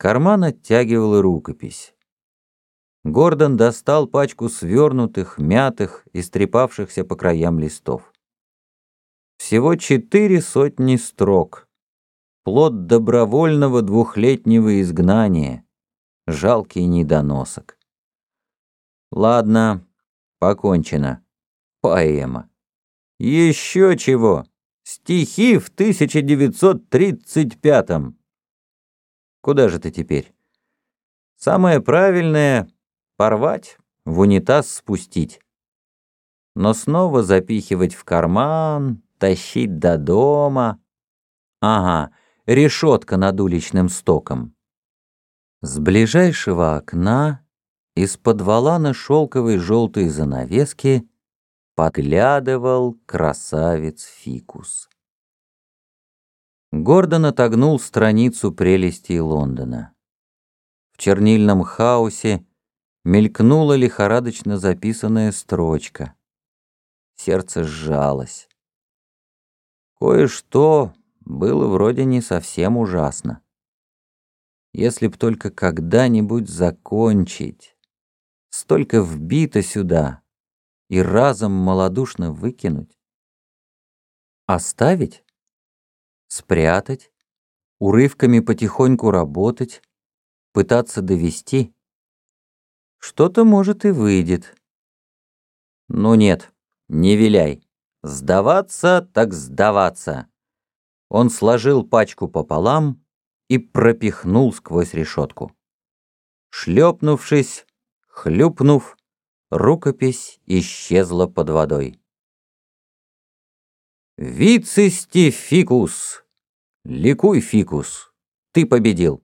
Карман оттягивал рукопись. Гордон достал пачку свернутых, мятых, истрепавшихся по краям листов. Всего четыре сотни строк. Плод добровольного двухлетнего изгнания. Жалкий недоносок. Ладно, покончено. Поэма. Еще чего. Стихи в 1935-м. Куда же ты теперь? Самое правильное — порвать, в унитаз спустить. Но снова запихивать в карман, тащить до дома. Ага, решетка над уличным стоком. С ближайшего окна из-под валана шелковой желтой занавески подглядывал красавец Фикус. Гордон отогнул страницу прелестей Лондона. В чернильном хаосе мелькнула лихорадочно записанная строчка. Сердце сжалось. Кое-что было вроде не совсем ужасно. Если б только когда-нибудь закончить. Столько вбито сюда и разом малодушно выкинуть. Оставить? Спрятать, урывками потихоньку работать, пытаться довести. Что-то, может, и выйдет. Ну нет, не виляй. Сдаваться так сдаваться. Он сложил пачку пополам и пропихнул сквозь решетку. Шлепнувшись, хлюпнув, рукопись исчезла под водой. Вицисти фикус! Ликуй, фикус! Ты победил!